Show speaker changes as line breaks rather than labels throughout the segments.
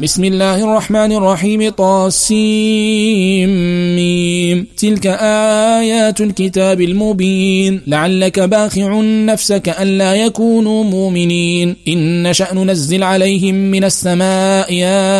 بسم الله الرحمن الرحيم طاسيم تلك آيات الكتاب المبين لعلك باخع نفسك ألا يكونوا مؤمنين إن نشأ ننزل عليهم من السماء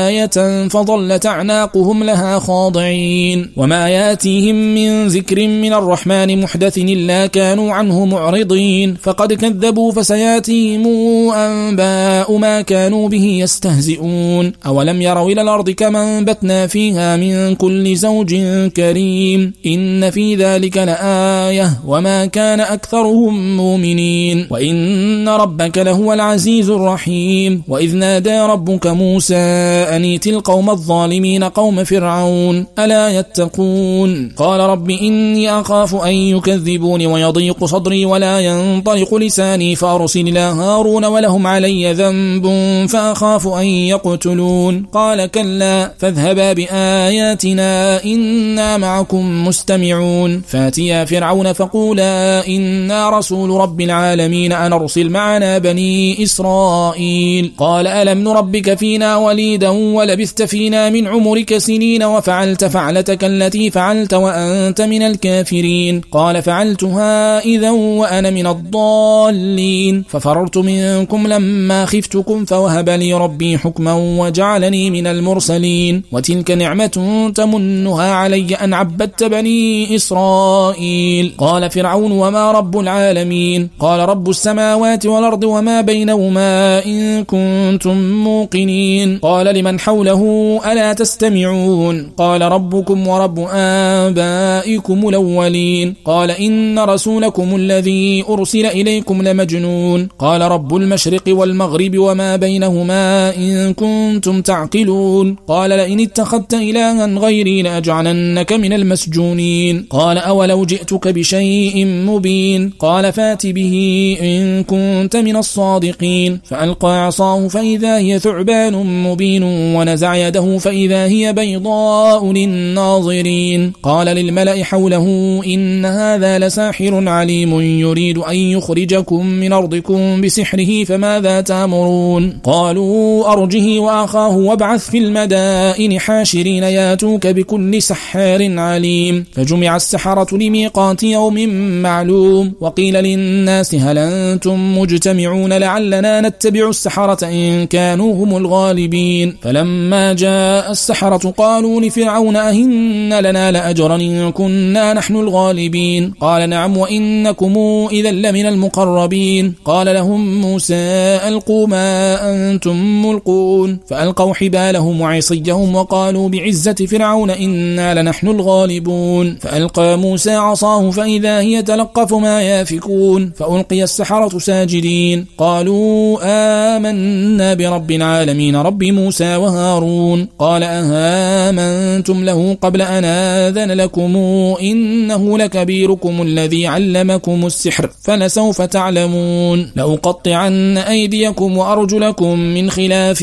آية فظلت أعناقهم لها خاضعين وما ياتيهم من ذكر من الرحمن محدث إلا كانوا عنه معرضين فقد كذبوا فسياتيهم أنباء ما كانوا به يستهزئون أولم يروا إلى الأرض كما انبتنا فيها من كل زوج كريم إن في ذلك لآية وما كان أكثرهم مؤمنين وإن ربك لهو العزيز الرحيم وإذ نادى ربك موسى أنيت القوم الظالمين قوم فرعون ألا يتقون قال رب إني أخاف أن يكذبون ويضيق صدري ولا ينطلق لساني فأرسل إلى هارون ولهم علي ذنب فأخاف أن يقتلون قال كلا فاذهبا بآياتنا إنا معكم مستمعون. فاتيا فرعون فقولا إنا رسول رب العالمين أن أرسل معنا بني إسرائيل. قال ألم نربك فينا وليدا ولبثت فينا من عمرك سنين وفعلت فعلتك التي فعلت وأنت من الكافرين. قال فعلتها إذا وأنا من الضالين. ففررت منكم لما خفتكم فوهب لي ربي حكما وجعلني من المرسلين وتلك نعمة تمنها علي أن عبدت بني إسرائيل. قال فرعون وما رب العالمين؟ قال رب السماوات والأرض وما بينهما إن كنتم موقنين. قال لمن حوله ألا تستمعون؟ قال ربكم ورب آبائكم الأولين. قال إن رسولكم الذي أرسل إليكم لمجنون. قال رب المشرق والمغرب وما بينهما إن كنتم تعقلون. قال لئن اتخذت إلها غيري لأجعلنك من المسجونين. قال أولو جئتك بشيء مبين. قال فات به إن كنت من الصادقين. فألقى عصاه فإذا هي ثعبان مبين ونزع يده فإذا هي بيضاء للناظرين. قال للملأ حوله إن هذا لساحر عليم يريد أن يخرجكم من أرضكم بسحره فماذا تأمرون؟ قالوا أرجه وأخاه وابعث في المدائن حاشرين ياتوك بكل سحار عليم. فجمع السحرة لميقات يوم معلوم. وقيل للناس هل أنتم مجتمعون لعلنا نتبع السحرة إن كانوا هم الغالبين. فلما جاء السحرة قالوا لفرعون أهن لنا لأجرا إن كنا نحن الغالبين. قال نعم وإنكم إذا لمن المقربين. قال لهم موسى ألقوا ما أنتم ملقون. فألقوا حبالهم وعصيهم وقالوا بعزة فرعون إنا لنحن الغالبون. فألقى موسى عصاه فإذا هي تلقف ما يافكون. فألقي السحرة ساجدين. قالوا آمنا برب العالمين رب موسى وهارون. قال أهامنتم له قبل أن آذن لكم إنه لكبيركم الذي علمكم السحر فلسوف تعلمون. لأقطعن أيديكم وأرجلكم من خلاف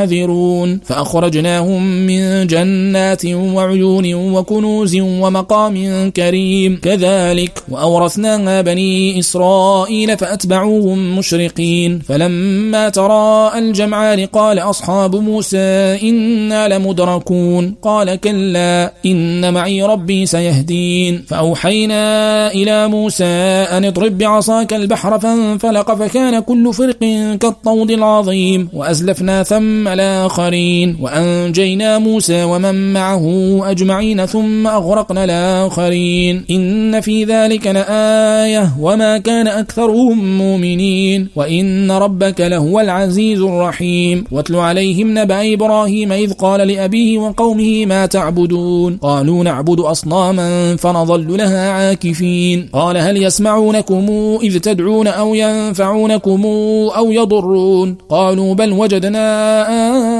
حذرون فأخرجناهم من جنات وعيون وكنوز ومقام كريم. كذلك وأورثناها بني إسرائيل فأتبعوهم مشرقين. فلما تراءى الجمعان قال أصحاب موسى إنا لمدركون. قال كلا إن معي ربي سيهدين. فأوحينا إلى موسى أن اضرب بعصاك البحر فانفلق فكان كل فرق كالطود العظيم. وأزلفنا ثم الآخرين. وأنجينا موسى ومن معه أجمعين ثم أغرقنا الآخرين. إن في ذلك لآية. وما كان أكثرهم مؤمنين. وإن ربك لهو العزيز الرحيم. واتل عليهم نبأ إبراهيم إذ قال لأبيه وقومه ما تعبدون. قالوا نعبد أصناما فنظل لها عاكفين. قال هل يسمعونكم إذ تدعون أو ينفعونكم أو يضرون؟ قالوا بل وجدنا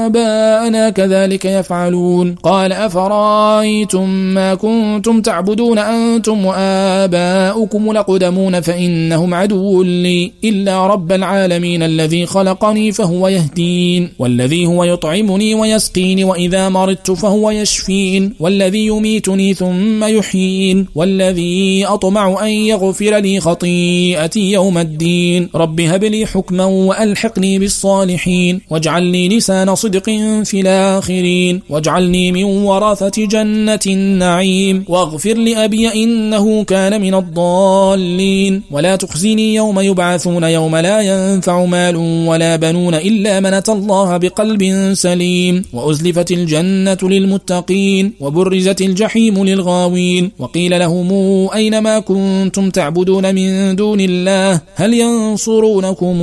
آباءنا كذلك يفعلون. قال أفرأيتم ما كنتم تعبدون أنتم وآباؤكم لقدمون فإنهم عدو لي إلا رب العالمين الذي خلقني فهو يهدين والذي هو يطعمني ويسقين وإذا مرضت فهو يشفين والذي يميتني ثم يحيين والذي أطمع أن يغفر لي خطيئتي يوم الدين. رب هب لي حكما وألحقني بالصالحين واجعل لي لسان صدق في الآخرين. واجعلني من ورثة جنة النعيم. واغفر لأبي إنه كان من الضالين. ولا تخزني يوم يبعثون يوم لا ينفع مال ولا بنون إلا من أتى الله بقلب سليم. وأزلفت الجنة للمتقين وبرزت الجحيم للغاوين. وقيل لهم أينما كنتم تعبدون من دون الله؟ هل ينصرونكم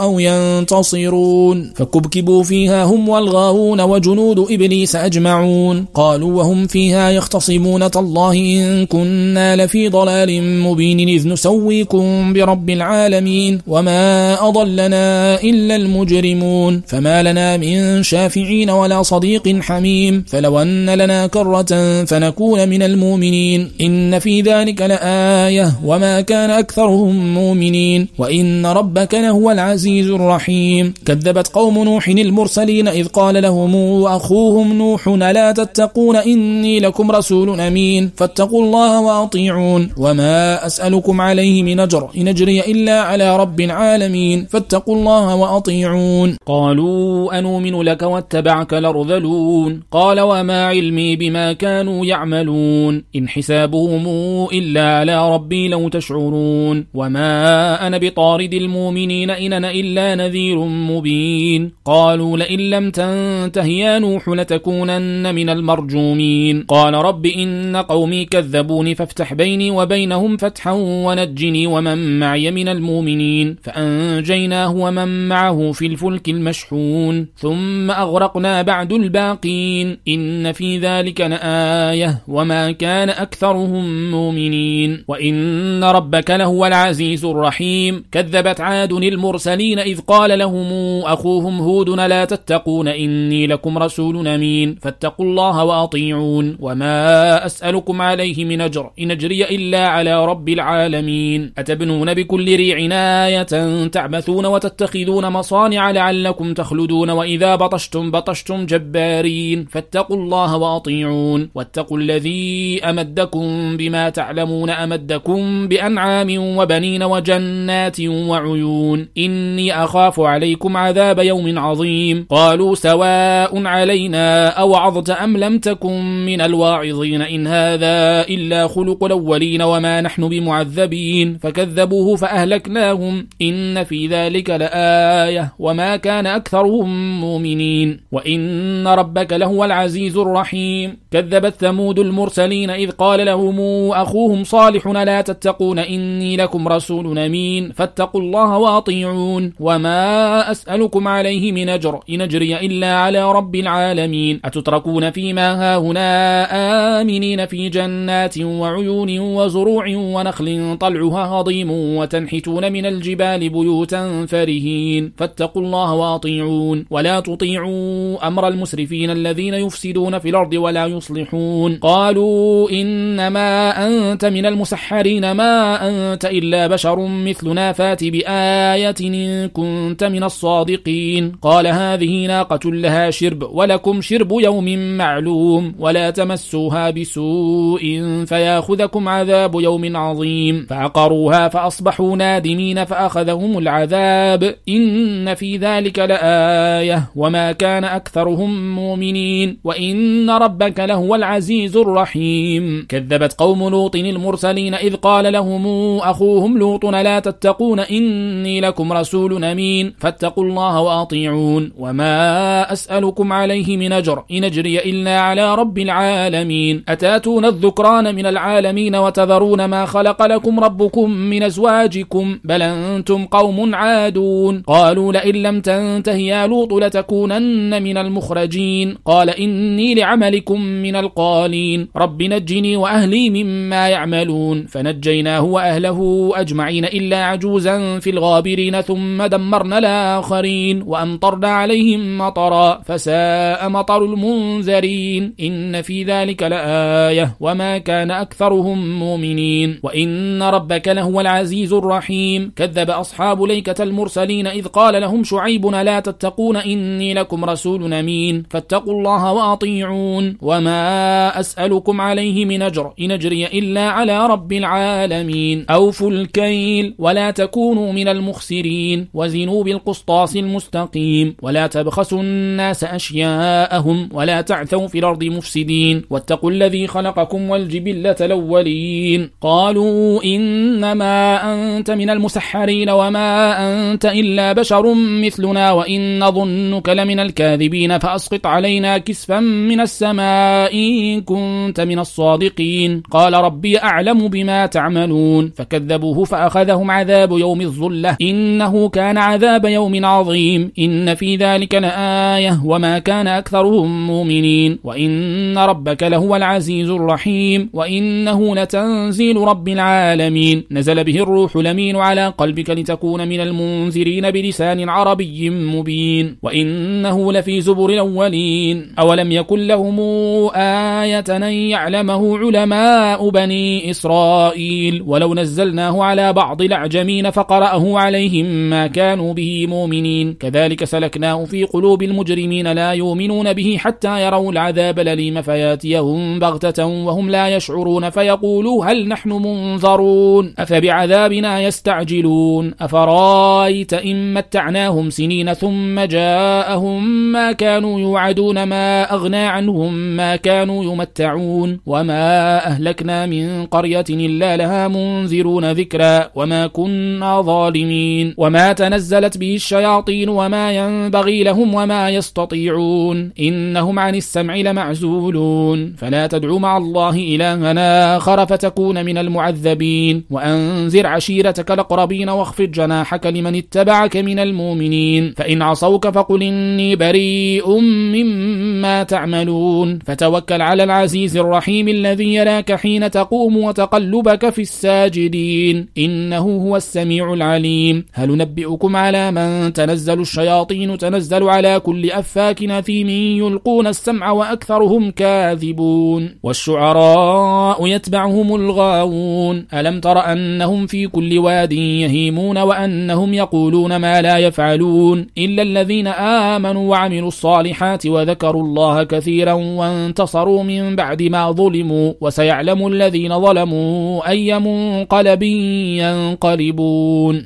أو ينتصرون؟ فكبكبوا فيها هم والغاوون وجنود إبليس أجمعون. قالوا وهم فيها يختصمون. تالله إن كنا لفي ضلال مبين. إذ نسويكم برب العالمين. وما أضلنا إلا المجرمون. فما لنا من شافعين ولا صديق حميم. فلو أن لنا كرة فنكون من المؤمنين. إن في ذلك لآية. وما كان أكثرهم مؤمنين. وإن ربك لهو العزيز الرحيم. كذبت قوم نوح المرسلين إذ قال لهم أخوهم نوح لا تتقون إني لكم رسول أمين؟ فاتقوا الله وأطيعون. وما أسألكم عليه من أجر إن أجري إلا على رب العالمين. فاتقوا الله وأطيعون.
قالوا أنؤمن لك واتبعك لرذلون قال وما علمي بما كانوا يعملون. إن حسابهم إلا على ربي لو تشعرون. وما أنا بطارد المؤمنين إن أنا إلا نذير مبين. قالوا لئن لم تنته يا نوح لتكونن من المرجومين. قال رب إن قومي كذبوني فافتح بيني وبينهم فتحا ونجني ومن معي من المؤمنين. فأنجيناه ومن معه في الفلك المشحون. ثم أغرقنا بعد الباقين. إن في ذلك لآية وما كان أكثرهم مؤمنين. وإن ربك لهو العزيز الرحيم. كذبت عاد المرسلين إذ قال لهم أخوهم هود لا تتقون إني لكم رسول أمين. فاتقوا الله وأطيعون. وما أسألكم عليه من أجر إن أجري إلا على رب العالمين. أتبنون بكل ريع آية تعبثون وتتخذون مصانع لعلكم تخلدون. وإذا بطشتم بطشتم جبارين. فاتقوا الله وأطيعون. واتقوا الذي أمدكم بما تعلمون أمدكم بأنعام وبنين وجنات وعيون. إني أخاف عليكم عذاب يوم عظيم. قالوا سواء علينا أوعظت أم لم تكن من الواعظين إن هذا إلا خلق الأولين وما نحن بمعذبين. فكذبوه فأهلكناهم. إن في ذلك لآية. وما كان أكثرهم مؤمنين. وإن ربك لهو العزيز الرحيم. كذبت ثمود المرسلين إذ قال لهم أخوهم صالح لا تتقون إني لكم رسول أمين. فاتقوا الله وأطيعون. وما أسألكم عليه من أجر. إن أجري إلا على رب العالمين. أتتركون فيما هاهنا آمنين في جنات وعيون وزروع ونخل طلعها هضيم وتنحتون من الجبال بيوتا فرهين. فاتقوا الله وأطيعون. ولا تطيعوا أمر المسرفين الذين يفسدون في الأرض ولا يصلحون. قالوا إنما أنت من المسحرين. ما أنت إلا بشر مثلنا. فات بآية إن كنت من الصادقين. قال هذه ناقة لها شرب ولكم شرب يوم معلوم ولا تمسوها بسوء فياخذكم عذاب يوم عظيم. فعقروها فأصبحوا نادمين فأخذهم العذاب. إن في ذلك لآية وما كان أكثرهم مؤمنين. وإن ربك لهو العزيز الرحيم. كذبت قوم لوط المرسلين إذ قال لهم أخوهم لوط لا تتقون إني لكم رسول أمين فاتقوا الله وأطيعون. وما أسألكم عليه من أجر إن أجري إلا على رب العالمين أتاتون الذكران من العالمين وتذرون ما خلق لكم ربكم من أزواجكم بل أنتم قوم عادون قالوا لئن لم تنته يا لوط لتكونن من المخرجين قال إني لعملكم من القالين رب نجني وأهلي مما يعملون فنجيناه وأهله أجمعين إلا عجوزا في الغابرين ثم دمرنا الآخرين وأمطرنا على عليهم مطرا فساء مطر المنذرين. إن في ذلك لآية وما كان أكثرهم مؤمنين. وإن ربك لهو العزيز الرحيم. كذب أصحاب ليكة المرسلين إذ قال لهم شعيبنا لا تتقون؟ إني لكم رسول أمين. فاتقوا الله وأطيعون. وما أسألكم عليه من أجر إن أجري إلا على رب العالمين. أوفوا الكيل ولا تكونوا من المخسرين. وزنوا بالقسطاس المستقيم. ولا تبخسوا الناس أشياءهم ولا تعثوا في الأرض مفسدين واتقوا الذي خلقكم والجبلة الأولين. قالوا إنما أنت من المسحرين وما أنت إلا بشر مثلنا وإن نظنك لمن الكاذبين فأسقط علينا كسفا من السماء إن كنت من الصادقين. قال ربي أعلم بما تعملون. فكذبوه فأخذهم عذاب يوم الظلة إنه كان عذاب يوم عظيم. إن في ذلك لآية وما كان أكثرهم مؤمنين وإن ربك لهو العزيز الرحيم وإنه لتنزيل رب العالمين نزل به الروح لمين على قلبك لتكون من المنذرين بلسان عربي مبين وإنه لفي زبر الأولين أولم يكن لهم آية أن يعلمه علماء بني إسرائيل ولو نزلناه على بعض الأعجمين فقرأه عليهم ما كانوا به مؤمنين كذلك سلكناه في قلوب المجرمين لا يؤمنون به حتى يروا العذاب لليم فياتيهم بغتة وهم لا يشعرون فيقولوا هل نحن منظرون أفبعذابنا يستعجلون أفرايت إن متعناهم سنين ثم جاءهم ما كانوا يوعدون ما أغنى عنهم ما كانوا يمتعون وما أهلكنا من قرية إلا لها منذرون ذكرا وما كنا ظالمين وما تنزلت به الشياطين وما ينبغي لهم وما يستطيعون. إنهم عن السمع لمعزولون. فلا تدعوا مع الله إلهنا آخر فتكون من المعذبين. وأنذر عشيرتك الأقربين واخفض جناحك لمن اتبعك من المؤمنين. فإن عصوك فقل إني بريء مما تعملون. فتوكل على العزيز الرحيم الذي يراك حين تقوم وتقلبك في الساجدين. إنه هو السميع العليم. هل نبئكم على من تنزل الشياطين تنزل على كل أفاك نثيم يلقون السمع وأكثرهم كاذبون والشعراء يتبعهم الغاوون ألم تر أنهم في كل واد يهيمون وأنهم يقولون ما لا يفعلون إلا الذين آمنوا وعملوا الصالحات وذكروا الله كثيرا وانتصروا من بعد ما ظلموا وسيعلم الذين ظلموا أي منقلب ينقلبون